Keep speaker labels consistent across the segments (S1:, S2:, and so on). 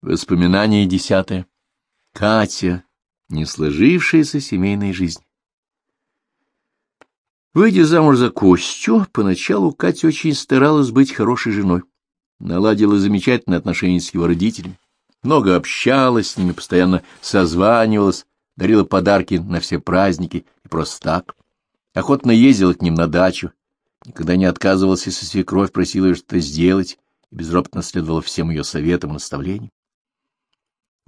S1: Воспоминание десятое. Катя. Не сложившаяся семейная жизнь. Выйдя замуж за Костю, поначалу Катя очень старалась быть хорошей женой. Наладила замечательные отношения с его родителями. Много общалась с ними, постоянно созванивалась, дарила подарки на все праздники и просто так. Охотно ездила к ним на дачу, никогда не отказывалась, если свекровь просила ее что-то сделать, и безропотно следовала всем ее советам и наставлениям.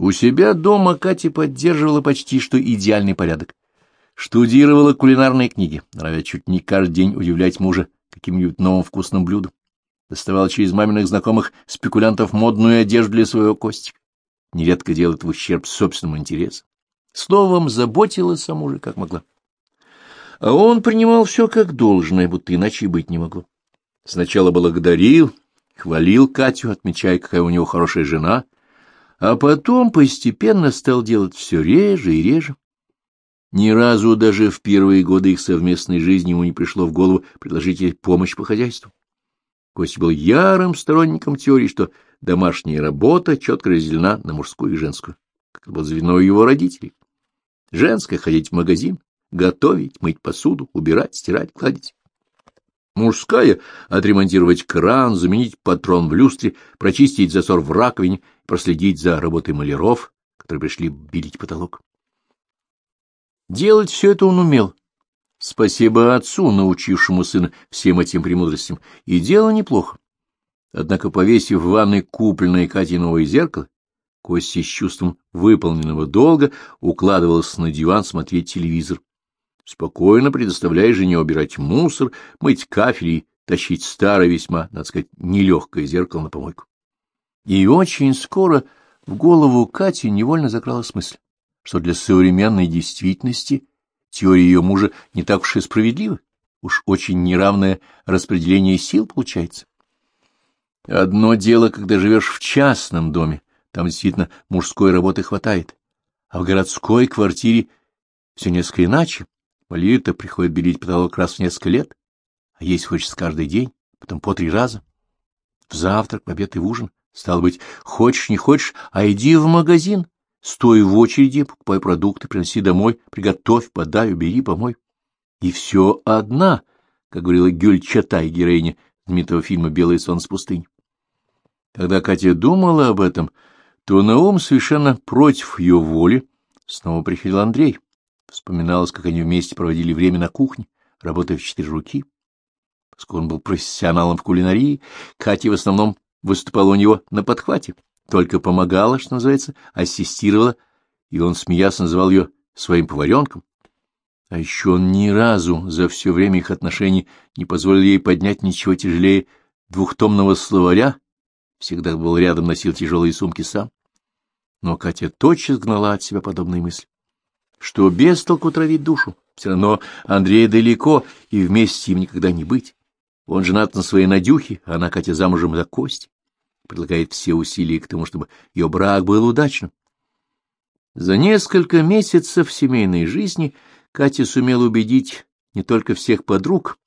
S1: У себя дома Катя поддерживала почти что идеальный порядок. Штудировала кулинарные книги, нравя чуть не каждый день удивлять мужа каким-нибудь новым вкусным блюдом. Доставала через маминых знакомых спекулянтов модную одежду для своего Костика. Нередко делает в ущерб собственному интересу. Словом, заботилась о муже как могла. А он принимал все как должное, будто иначе и быть не могло. Сначала благодарил, хвалил Катю, отмечая, какая у него хорошая жена — а потом постепенно стал делать все реже и реже. Ни разу даже в первые годы их совместной жизни ему не пришло в голову предложить ей помощь по хозяйству. Костя был ярым сторонником теории, что домашняя работа четко разделена на мужскую и женскую, как это было заведено у его родителей. Женская — ходить в магазин, готовить, мыть посуду, убирать, стирать, гладить. Мужская — отремонтировать кран, заменить патрон в люстре, прочистить засор в раковине проследить за работой маляров, которые пришли белить потолок. Делать все это он умел. Спасибо отцу, научившему сына всем этим премудростям, и дело неплохо. Однако, повесив в ванной купленное Катей новое зеркало, Костя с чувством выполненного долга укладывался на диван смотреть телевизор, спокойно предоставляя жене убирать мусор, мыть кафель и тащить старое весьма, надо сказать, нелегкое зеркало на помойку. И очень скоро в голову Кати невольно закралась мысль, что для современной действительности теория ее мужа не так уж и справедлива, уж очень неравное распределение сил получается. Одно дело, когда живешь в частном доме, там действительно мужской работы хватает, а в городской квартире все несколько иначе. Валерия-то приходит белить потолок раз в несколько лет, а есть хочется каждый день, потом по три раза. В завтрак, в обед и в ужин. Стало быть, хочешь, не хочешь, а иди в магазин, стой в очереди, покупай продукты, приноси домой, приготовь, подай, убери, помой. И все одна, как говорила Гюль Чатай, героиня знаменитого фильма «Белый сон с пустынь». Когда Катя думала об этом, то на ум совершенно против ее воли снова приходил Андрей. Вспоминалось, как они вместе проводили время на кухне, работая в четыре руки. Поскольку он был профессионалом в кулинарии, Катя в основном выступала у него на подхвате, только помогала, что называется, ассистировала, и он, смеясь, называл ее своим поваренком. А еще он ни разу за все время их отношений не позволил ей поднять ничего тяжелее двухтомного словаря, всегда был рядом, носил тяжелые сумки сам. Но Катя тотчас гнала от себя подобные мысли, что без толку травить душу, все равно Андрей далеко, и вместе им никогда не быть. Он женат на своей Надюхе, а она, Катя, замужем за Костей. Предлагает все усилия к тому, чтобы ее брак был удачным. За несколько месяцев семейной жизни Катя сумела убедить не только всех подруг,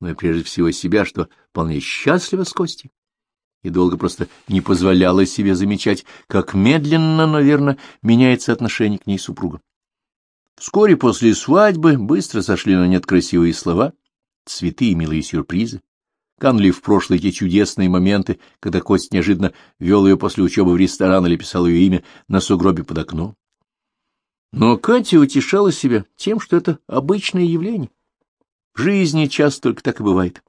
S1: но и прежде всего себя, что вполне счастлива с Костей, и долго просто не позволяла себе замечать, как медленно, наверное, меняется отношение к ней супруга. Вскоре после свадьбы быстро сошли на нет красивые слова, цветы и милые сюрпризы канули в прошлое те чудесные моменты, когда Кость неожиданно вел ее после учебы в ресторан или писал ее имя на сугробе под окном. Но Катя утешала себя тем, что это обычное явление. В жизни часто только так и бывает.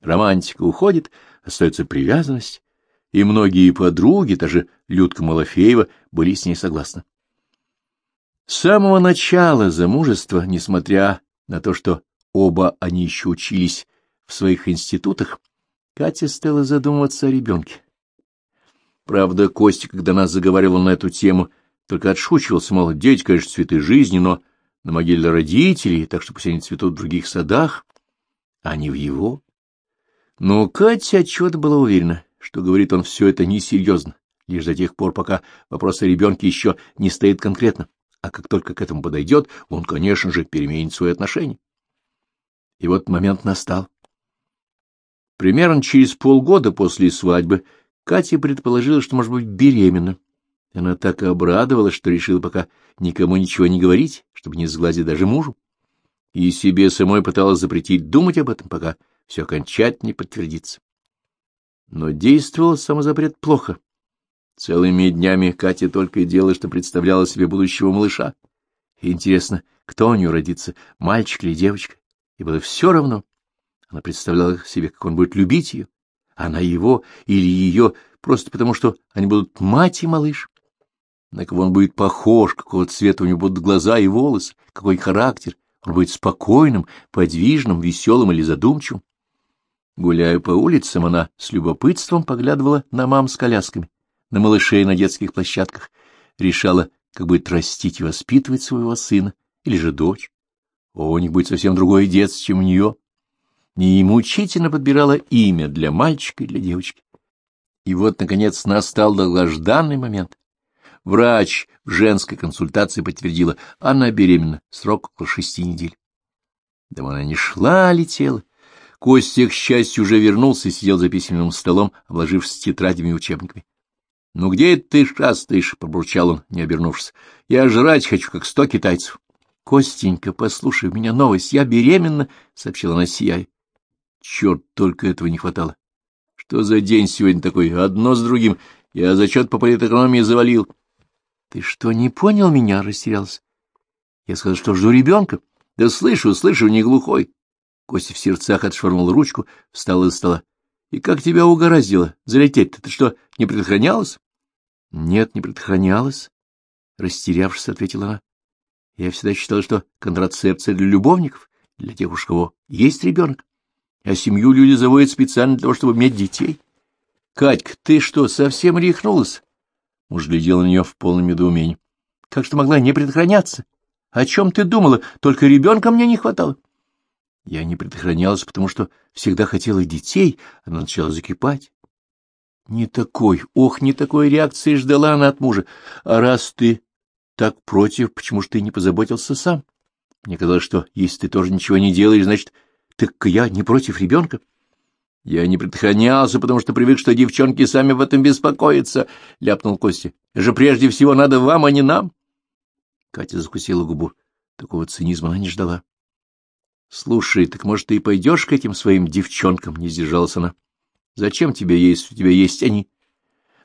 S1: Романтика уходит, остается привязанность, и многие подруги, даже Людка Малафеева, были с ней согласны. С самого начала замужества, несмотря на то, что оба они еще учились в своих институтах, Катя стала задумываться о ребенке. Правда, Костя, когда нас заговаривал на эту тему, только отшучивался, мол, дети, конечно, цветы жизни, но на могиле родителей, так что пусть они цветут в других садах, а не в его. Но Катя отчет была уверена, что говорит он все это несерьезно, лишь до тех пор, пока вопрос о ребенке еще не стоит конкретно, а как только к этому подойдет, он, конечно же, переменит свои отношения. И вот момент настал. Примерно через полгода после свадьбы Катя предположила, что может быть беременна, Она так обрадовалась, что решила пока никому ничего не говорить, чтобы не сглазить даже мужу. И себе самой пыталась запретить думать об этом, пока все окончательно не подтвердится. Но действовал самозапрет плохо. Целыми днями Катя только и делала, что представляла себе будущего малыша. Интересно, кто у нее родится, мальчик или девочка? И было все равно. Она представляла себе, как он будет любить ее, она его или ее, просто потому что они будут мать и малыш. На кого он будет похож, какого цвета у него будут глаза и волосы, какой характер. Он будет спокойным, подвижным, веселым или задумчивым. Гуляя по улицам, она с любопытством поглядывала на мам с колясками, на малышей на детских площадках, решала, как будет растить и воспитывать своего сына или же дочь. О, у них будет совсем другое детство, чем у нее. И мучительно подбирала имя для мальчика и для девочки. И вот, наконец, настал долгожданный момент. Врач в женской консультации подтвердила, она беременна, срок около шести недель. Дома она не шла, а летела. Костя, к счастью, уже вернулся и сидел за письменным столом, обложившись тетрадями и учебниками. — Ну где ты шастаешь? — пробурчал он, не обернувшись. — Я жрать хочу, как сто китайцев. — Костенька, послушай, у меня новость. Я беременна, — сообщила она, сияя. Черт, только этого не хватало. Что за день сегодня такой? Одно с другим. Я зачет по политэкономии завалил. — Ты что, не понял меня? — растерялся. Я сказал, что жду ребенка. — Да слышу, слышу, не глухой. Костя в сердцах отшвырнул ручку, встал из стола. — И как тебя угораздило? Залететь-то ты что, не предохранялась? — Нет, не предохранялась. Растерявшись, ответила она. — Я всегда считала, что контрацепция для любовников, для тех уж кого есть ребенок. А семью люди заводят специально для того, чтобы иметь детей. — Катька, ты что, совсем рехнулась? Муж глядел на нее в полном недоумении. — Как что могла не предохраняться? О чем ты думала? Только ребенка мне не хватало. Я не предохранялась, потому что всегда хотела детей, она начала закипать. Не такой, ох, не такой реакции ждала она от мужа. А раз ты так против, почему же ты не позаботился сам? Мне казалось, что если ты тоже ничего не делаешь, значит, так я не против ребенка. Я не предохранялся, потому что привык, что девчонки сами в этом беспокоятся, — ляпнул Костя. — же прежде всего надо вам, а не нам. Катя закусила губу. Такого цинизма она не ждала. — Слушай, так, может, ты и пойдешь к этим своим девчонкам? — не сдержалась она. — Зачем тебе есть, у тебя есть они?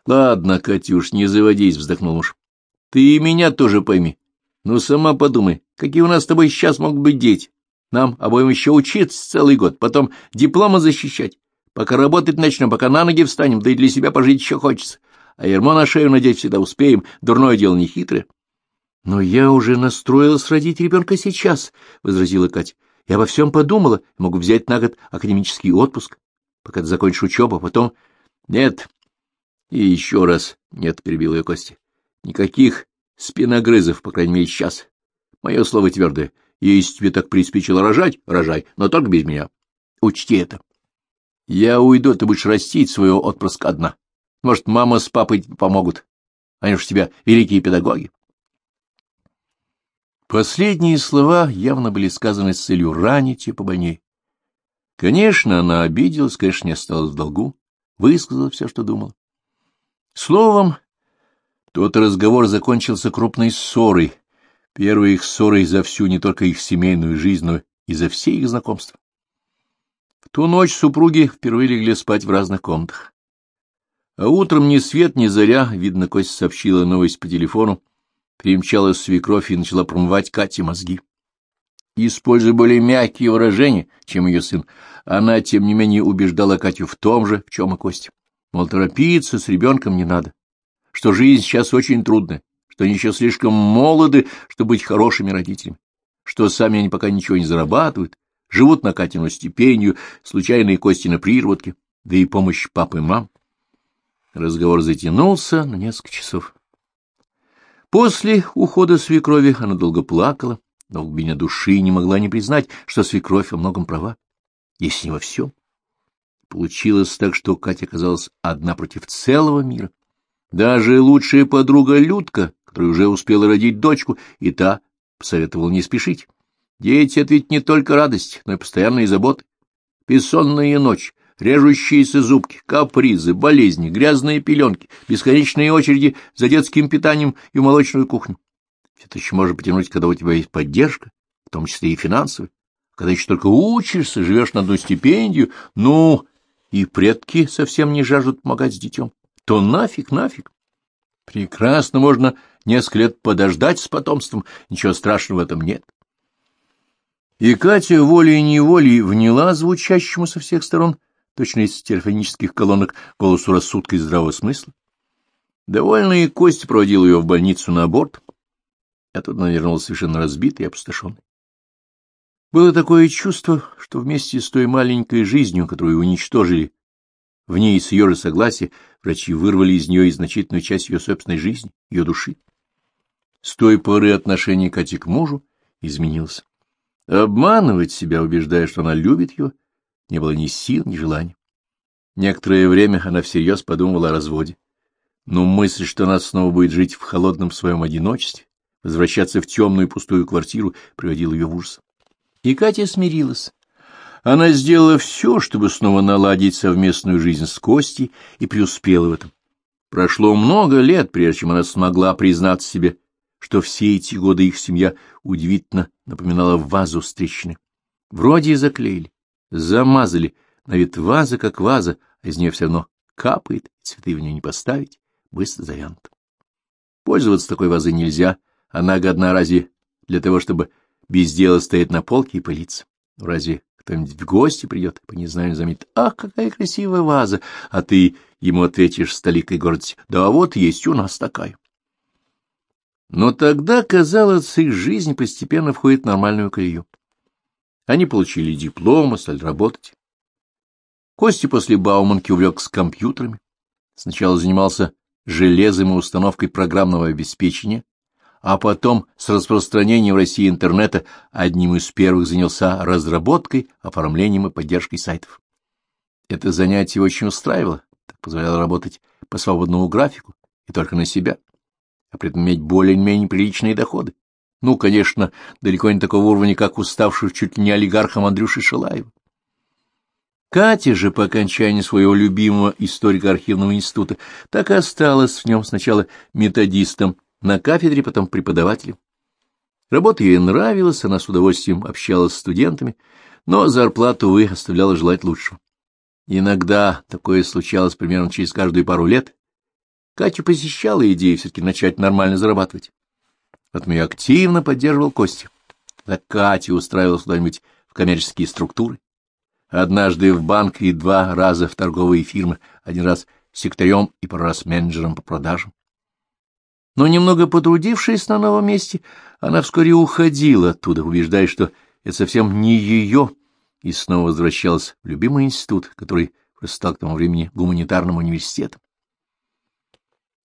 S1: — Ладно, Катюш, не заводись, — вздохнул муж. — Ты и меня тоже пойми. Ну, сама подумай, какие у нас с тобой сейчас могут быть дети. Нам обоим еще учиться целый год, потом дипломы защищать. Пока работать начнем, пока на ноги встанем, да и для себя пожить еще хочется. А ермо на шею надеть всегда успеем, дурное дело не хитрое. — Но я уже настроилась родить ребенка сейчас, — возразила Катя. — Я обо всем подумала, могу взять на год академический отпуск, пока ты закончишь учебу, а потом... — Нет. И еще раз нет, — перебил ее Костя. — Никаких спиногрызов, по крайней мере, сейчас. Мое слово твердое. Если тебе так приспичило рожать, рожай, но только без меня. Учти это. Я уйду, ты будешь растить своего отпрыска одна. Может, мама с папой помогут. Они же у тебя великие педагоги. Последние слова явно были сказаны с целью ранить ее побольнее. Конечно, она обиделась, конечно, не осталась в долгу, высказала все, что думала. Словом, тот разговор закончился крупной ссорой, первой их ссорой за всю не только их семейную жизнь, но и за все их знакомства. В ту ночь супруги впервые легли спать в разных комнатах. А утром ни свет, ни заря, видно, Костя сообщила новость по телефону, примчалась свекровь и начала промывать Кате мозги. Используя более мягкие выражения, чем ее сын, она, тем не менее, убеждала Катю в том же, в чем и Костя. Мол, торопиться с ребенком не надо, что жизнь сейчас очень трудная, что они еще слишком молоды, чтобы быть хорошими родителями, что сами они пока ничего не зарабатывают, живут на Катину стипендию, случайные кости на природке, да и помощь папы и мам. Разговор затянулся на несколько часов. После ухода свекрови она долго плакала, но в глубине души не могла не признать, что свекровь во многом права, если не во всем. Получилось так, что Катя оказалась одна против целого мира. Даже лучшая подруга Людка, которая уже успела родить дочку, и та посоветовала не спешить. Дети — это ведь не только радость, но и постоянные заботы. Бессонная ночь, режущиеся зубки, капризы, болезни, грязные пеленки, бесконечные очереди за детским питанием и молочную кухню. Это еще можно потянуть, когда у тебя есть поддержка, в том числе и финансовая. Когда еще только учишься, живешь на одну стипендию, ну, и предки совсем не жаждут помогать с детем, то нафиг, нафиг. Прекрасно можно несколько лет подождать с потомством, ничего страшного в этом нет. И Катя волей-неволей вняла звучащему со всех сторон, точно из телефонических колонок, голосу рассудка и здравого смысла. Довольный Кость проводил ее в больницу на аборт, а тут она вернулась совершенно разбитый и опустошенный. Было такое чувство, что вместе с той маленькой жизнью, которую уничтожили, в ней с ее же согласия врачи вырвали из нее и значительную часть ее собственной жизни, ее души. С той поры отношение Кати к мужу изменилось. Обманывать себя, убеждая, что она любит его, не было ни сил, ни желания. Некоторое время она всерьез подумывала о разводе. Но мысль, что она снова будет жить в холодном своем одиночестве, возвращаться в темную пустую квартиру, приводила ее в ужас. И Катя смирилась. Она сделала все, чтобы снова наладить совместную жизнь с Костей, и преуспела в этом. Прошло много лет, прежде чем она смогла признаться себе, что все эти годы их семья удивительно напоминала вазу трещины. Вроде и заклеили, замазали, на вид ваза как ваза, а из нее все равно капает, цветы в нее не поставить, быстро завянут. Пользоваться такой вазой нельзя, она годна разве для того, чтобы без дела стоять на полке и пылиться. Разве кто-нибудь в гости придет, по незнанию заметит, ах, какая красивая ваза, а ты ему ответишь с толикой гордости, да вот есть у нас такая. Но тогда, казалось, их жизнь постепенно входит в нормальную колею. Они получили дипломы, стали работать. Костя после Бауманки увлекся компьютерами. Сначала занимался железом и установкой программного обеспечения, а потом с распространением в России интернета одним из первых занялся разработкой, оформлением и поддержкой сайтов. Это занятие очень устраивало, так позволяло работать по свободному графику и только на себя а при этом иметь более-менее приличные доходы. Ну, конечно, далеко не такого уровня, как уставший чуть ли не олигархом Андрюши Шилаева. Катя же по окончании своего любимого историко-архивного института так и осталась в нем сначала методистом на кафедре, потом преподавателем. Работа ей нравилась, она с удовольствием общалась с студентами, но зарплату, увы, оставляла желать лучшего. Иногда такое случалось примерно через каждую пару лет, Катю посещала идея все-таки начать нормально зарабатывать. Поэтому я активно поддерживал Костю. Так Катя устраивалась куда-нибудь в коммерческие структуры. Однажды в банк и два раза в торговые фирмы, один раз секретарем и пару раз менеджером по продажам. Но немного потрудившись на новом месте, она вскоре уходила оттуда, убеждая, что это совсем не ее, и снова возвращалась в любимый институт, который стал к тому времени гуманитарным университетом.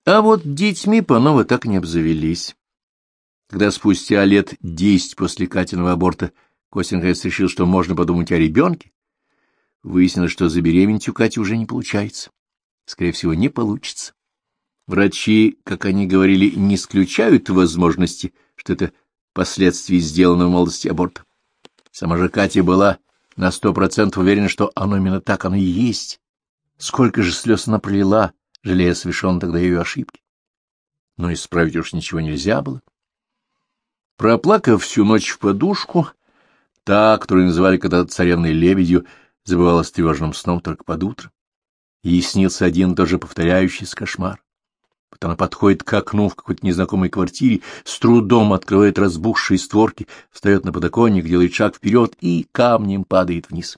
S1: А вот детьми Панова так не обзавелись. Когда спустя лет десять после Катиного аборта Костингресс решил, что можно подумать о ребенке, выяснилось, что забеременеть у Кати уже не получается. Скорее всего, не получится. Врачи, как они говорили, не исключают возможности, что это последствия сделанного в молодости аборта. Сама же Катя была на сто процентов уверена, что оно именно так оно и есть. Сколько же слез она пролила, жалея совершенно тогда ее ошибки. Но исправить уж ничего нельзя было. Проплакав всю ночь в подушку, та, которую называли когда-то царевной лебедью, забывала с тревожным сном только под утро. Ей снился один тоже повторяющийся кошмар. Вот она подходит к окну в какой-то незнакомой квартире, с трудом открывает разбухшие створки, встает на подоконник, делает шаг вперед и камнем падает вниз.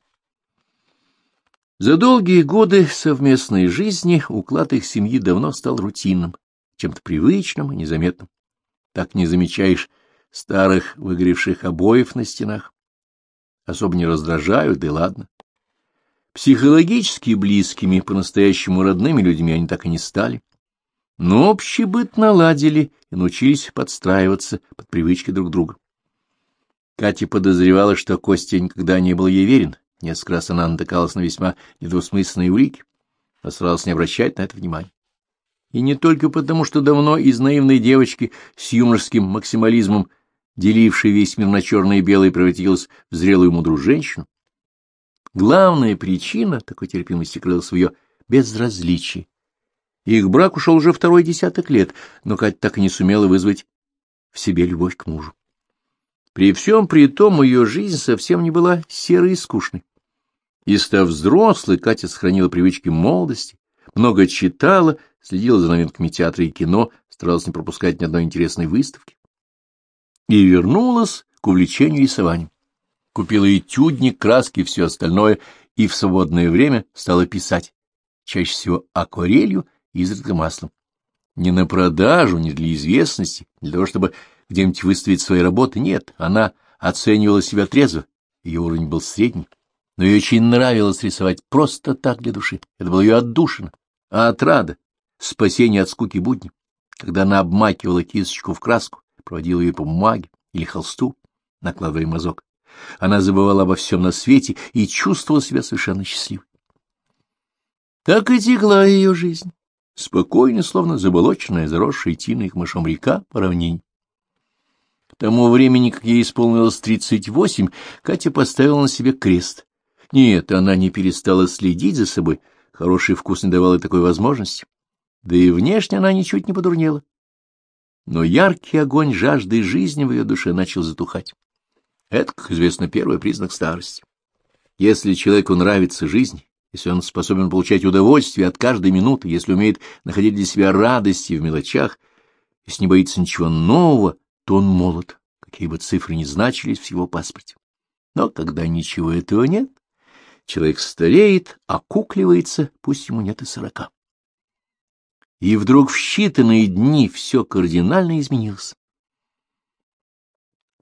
S1: За долгие годы совместной жизни уклад их семьи давно стал рутинным, чем-то привычным и незаметным. Так не замечаешь старых выгоревших обоев на стенах. Особо не раздражают, да и ладно. Психологически близкими, по-настоящему родными людьми они так и не стали. Но общий быт наладили и научились подстраиваться под привычки друг друга. Катя подозревала, что Костя никогда не был ей верен, Несколько раз она натыкалась на весьма недвусмысленные улики, но старалась не обращать на это внимания. И не только потому, что давно из наивной девочки с юморским максимализмом, делившей весь мир на черное и белое, превратилась в зрелую мудрую женщину. Главная причина такой терпимости крылась в ее безразличии. Их брак ушел уже второй десяток лет, но Катя так и не сумела вызвать в себе любовь к мужу. При всем при том ее жизнь совсем не была серой и скучной. И став взрослой, Катя сохранила привычки молодости, много читала, следила за новинками театра и кино, старалась не пропускать ни одной интересной выставки. И вернулась к увлечению рисованием. Купила этюдник, краски и все остальное, и в свободное время стала писать, чаще всего акварелью и изредка маслом. Не на продажу, не для известности, не для того, чтобы где-нибудь выставить свои работы, нет, она оценивала себя трезво, ее уровень был средний, но ей очень нравилось рисовать просто так для души, это было ее отдушина, а отрада, спасение от скуки будни, когда она обмакивала кисточку в краску, проводила ее по бумаге или холсту, накладывая мазок. Она забывала обо всем на свете и чувствовала себя совершенно счастливой. Так и текла ее жизнь, спокойно, словно заболоченная, заросшая тиной к мышам река по равнине. К тому времени, как ей исполнилось тридцать восемь, Катя поставила на себе крест. Нет, она не перестала следить за собой, хороший вкус не давал ей такой возможности. Да и внешне она ничуть не подурнела. Но яркий огонь жажды жизни в ее душе начал затухать. Это, как известно, первый признак старости. Если человеку нравится жизнь, если он способен получать удовольствие от каждой минуты, если умеет находить для себя радости в мелочах, если не боится ничего нового, то он молод, какие бы цифры ни значились в его паспорте. Но когда ничего этого нет, человек стареет, окукливается, пусть ему нет и сорока. И вдруг в считанные дни все кардинально изменилось.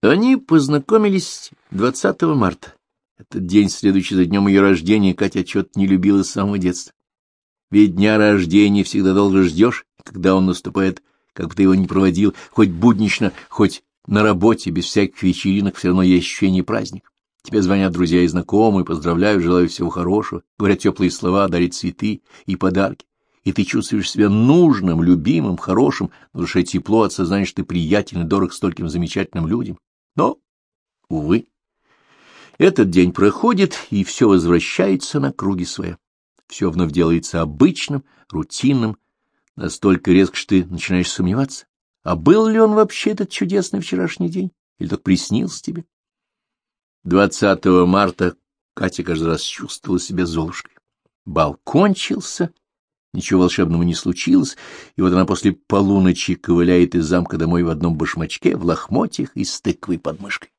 S1: Они познакомились 20 марта. Этот день, следующий за днем ее рождения, Катя чет не любила с самого детства. Ведь дня рождения всегда долго ждешь, когда он наступает как бы ты его ни проводил, хоть буднично, хоть на работе, без всяких вечеринок, все равно есть ощущение праздника. Тебе звонят друзья и знакомые, поздравляют, желают всего хорошего, говорят теплые слова, дарят цветы и подарки. И ты чувствуешь себя нужным, любимым, хорошим, на душе тепло от сознания, что ты приятен и дорог стольким замечательным людям. Но, увы, этот день проходит, и все возвращается на круги своя. Все вновь делается обычным, рутинным, Настолько резко, что ты начинаешь сомневаться. А был ли он вообще этот чудесный вчерашний день? Или так приснился тебе? 20 марта Катя каждый раз чувствовала себя золушкой. Бал кончился, ничего волшебного не случилось, и вот она после полуночи ковыляет из замка домой в одном башмачке, в лохмотьях и с тыквой под мышкой.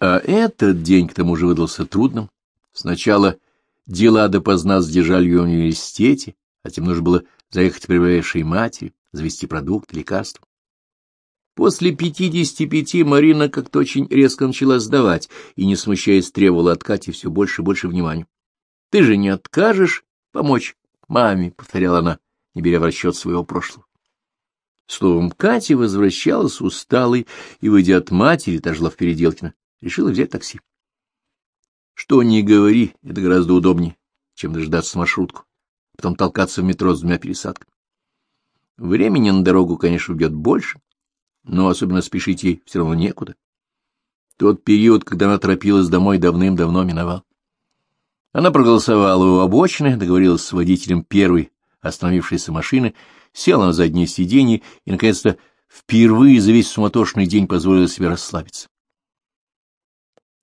S1: А этот день к тому же выдался трудным. Сначала дела допоздна сдержали ее в университете, а затем нужно было заехать к прибывавшей матери, завести продукты, лекарства. После пятидесяти пяти Марина как-то очень резко начала сдавать и, не смущаясь, требовала от Кати все больше и больше внимания. — Ты же не откажешь помочь маме, — повторяла она, не беря в расчет своего прошлого. Словом, Катя возвращалась усталой и, выйдя от матери, та жила в Переделкино, решила взять такси. Что ни говори, это гораздо удобнее, чем дождаться маршрутку потом толкаться в метро с двумя пересадками. Времени на дорогу, конечно, убьет больше, но особенно спешить ей все равно некуда. Тот период, когда она торопилась домой, давным-давно миновал. Она проголосовала у обочины, договорилась с водителем первой остановившейся машины, села на заднее сиденье и, наконец-то, впервые за весь суматошный день позволила себе расслабиться.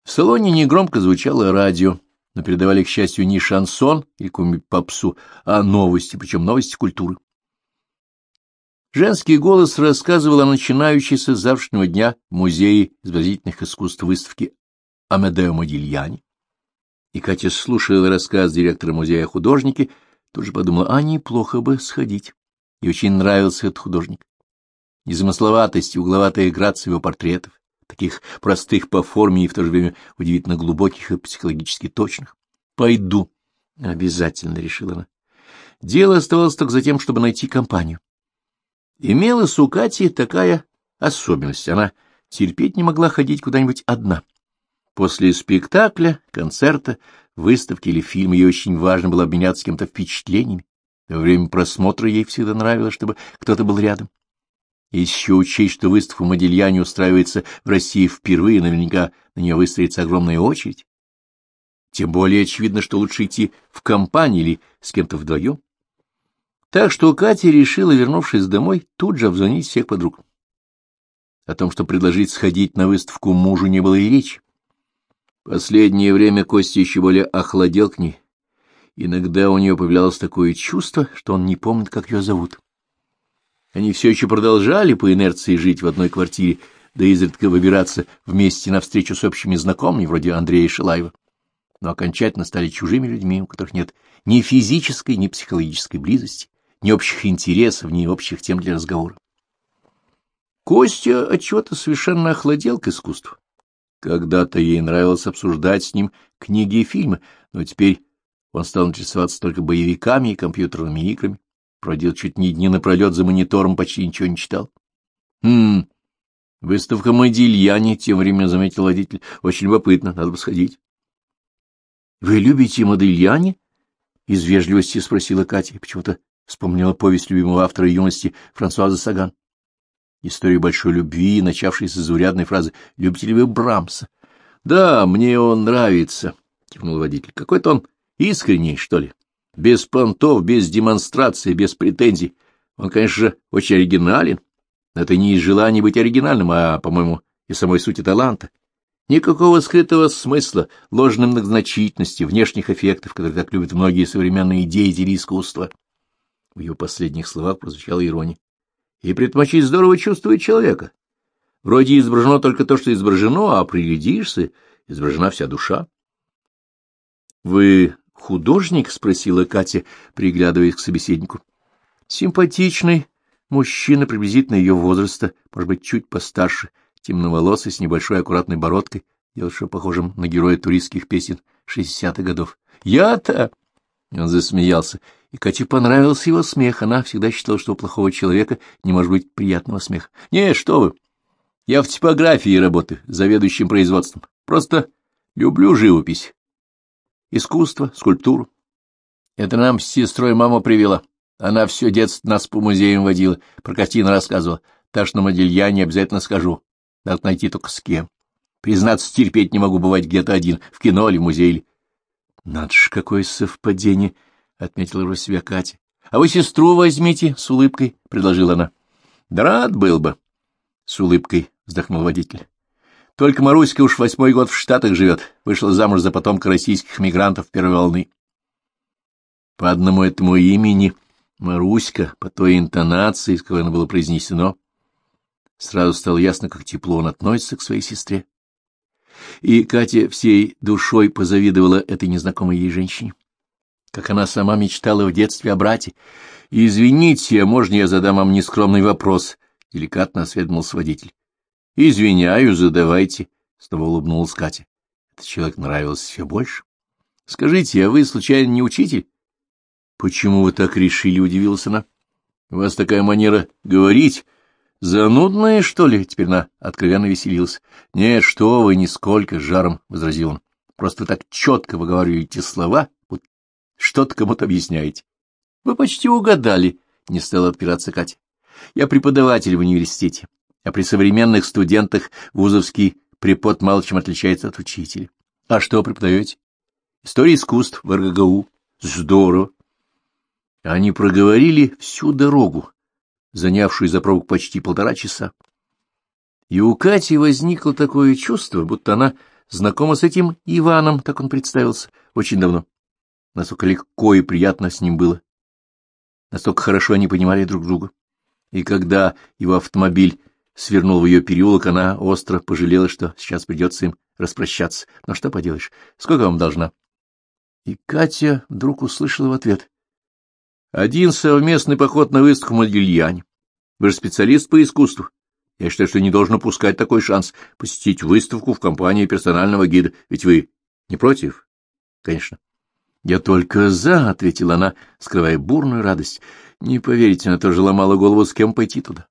S1: В салоне негромко звучало радио но передавали, к счастью, не шансон или какую-нибудь попсу, а новости, причем новости культуры. Женский голос рассказывал о начинающейся с завтрашнего дня в Музее изобразительных искусств выставки Амедео Модильяни. И Катя слушала рассказ директора музея о художнике, тут же подумала, а неплохо бы сходить. И очень нравился этот художник. Незамысловатость и угловатая грация его портретов, таких простых по форме и в то же время удивительно глубоких и психологически точных. «Пойду», — обязательно решила она. Дело оставалось только за тем, чтобы найти компанию. Имелась у Кати такая особенность. Она терпеть не могла ходить куда-нибудь одна. После спектакля, концерта, выставки или фильма ей очень важно было обменяться с кем-то впечатлениями. Во время просмотра ей всегда нравилось, чтобы кто-то был рядом. Еще учесть, что выставка Модильяне устраивается в России впервые, наверняка на нее выстроится огромная очередь. Тем более очевидно, что лучше идти в компании или с кем-то вдвоем. Так что Катя решила, вернувшись домой, тут же обзвонить всех подруг. О том, что предложить сходить на выставку мужу, не было и речи. Последнее время Костя еще более охладел к ней. Иногда у нее появлялось такое чувство, что он не помнит, как ее зовут. Они все еще продолжали по инерции жить в одной квартире, да изредка выбираться вместе навстречу с общими знакомыми, вроде Андрея Шилаева. Но окончательно стали чужими людьми, у которых нет ни физической, ни психологической близости, ни общих интересов, ни общих тем для разговора. Костя отчего-то совершенно охладел к искусству. Когда-то ей нравилось обсуждать с ним книги и фильмы, но теперь он стал интересоваться только боевиками и компьютерными играми. Продел чуть не дни напролет за монитором, почти ничего не читал. — Хм, выставка Модильяне, — тем временем заметил водитель. — Очень любопытно, надо бы сходить. — Вы любите Модильяне? — из вежливости спросила Катя. Почему-то вспомнила повесть любимого автора юности Франсуаза Саган. Историю большой любви, начавшейся с заурядной фразы «Любите ли вы Брамса?» «Да, мне он нравится», — кивнул водитель. «Какой-то он искренний, что ли. Без понтов, без демонстрации, без претензий. Он, конечно же, очень оригинален. Это не из желания быть оригинальным, а, по-моему, и самой сути таланта. Никакого скрытого смысла, ложной многозначительности, внешних эффектов, которые так любят многие современные деятели искусства. В его последних словах прозвучала ирония и предмочить здорово чувствует человека. Вроде изображено только то, что изображено, а приглядишься, изображена вся душа. — Вы художник? — спросила Катя, приглядываясь к собеседнику. Симпатичный мужчина приблизительно ее возраста, может быть, чуть постарше, темноволосый, с небольшой аккуратной бородкой, делавший похожим на героя туристских песен шестидесятых годов. «Я-то...» Он засмеялся, и Кате понравился его смех. Она всегда считала, что у плохого человека не может быть приятного смеха. — Не, что вы! Я в типографии работаю, заведующим производством. Просто люблю живопись, искусство, скульптуру. Это нам с сестрой мама привела. Она все детство нас по музеям водила, про картины рассказывала. Так что на Модельяне обязательно скажу. Надо найти только с кем. Признаться, терпеть не могу бывать где-то один, в кино или в музее. Надо ж, какое совпадение! —— отметила про себя Катя. — А вы сестру возьмите, — с улыбкой предложила она. — Да рад был бы, — с улыбкой вздохнул водитель. — Только Маруська уж восьмой год в Штатах живет, вышла замуж за потомка российских мигрантов первой волны. По одному этому имени Маруська, по той интонации, с какой оно было произнесено, сразу стало ясно, как тепло он относится к своей сестре. И Катя всей душой позавидовала этой незнакомой ей женщине как она сама мечтала в детстве о брате. — Извините, а можно я задам вам нескромный вопрос? — деликатно осведомился водитель. — Извиняю, задавайте, — снова улыбнулась Катя. Этот человек нравился все больше. — Скажите, а вы, случайно, не учитель? — Почему вы так решили? — удивилась она. — У вас такая манера говорить. Занудная, что ли? Теперь она откровенно веселилась. — Нет, что вы, нисколько, — жаром возразил он. — Просто так четко выговариваете слова, что-то кому-то объясняете. Вы почти угадали, — не стала отпираться Катя. Я преподаватель в университете, а при современных студентах вузовский препод мало чем отличается от учителя. А что преподаете? История искусств в РГГУ. Здорово. Они проговорили всю дорогу, занявшую за пробу почти полтора часа. И у Кати возникло такое чувство, будто она знакома с этим Иваном, так он представился, очень давно насколько легко и приятно с ним было. Настолько хорошо они понимали друг друга. И когда его автомобиль свернул в ее переулок, она остро пожалела, что сейчас придется им распрощаться. Но что поделаешь, сколько вам должна? И Катя вдруг услышала в ответ. Один совместный поход на выставку в Модельяне. Вы же специалист по искусству. Я считаю, что не должен упускать такой шанс посетить выставку в компании персонального гида. Ведь вы не против? Конечно. «Я только за», — ответила она, скрывая бурную радость. «Не поверите, она тоже ломала голову, с кем пойти туда.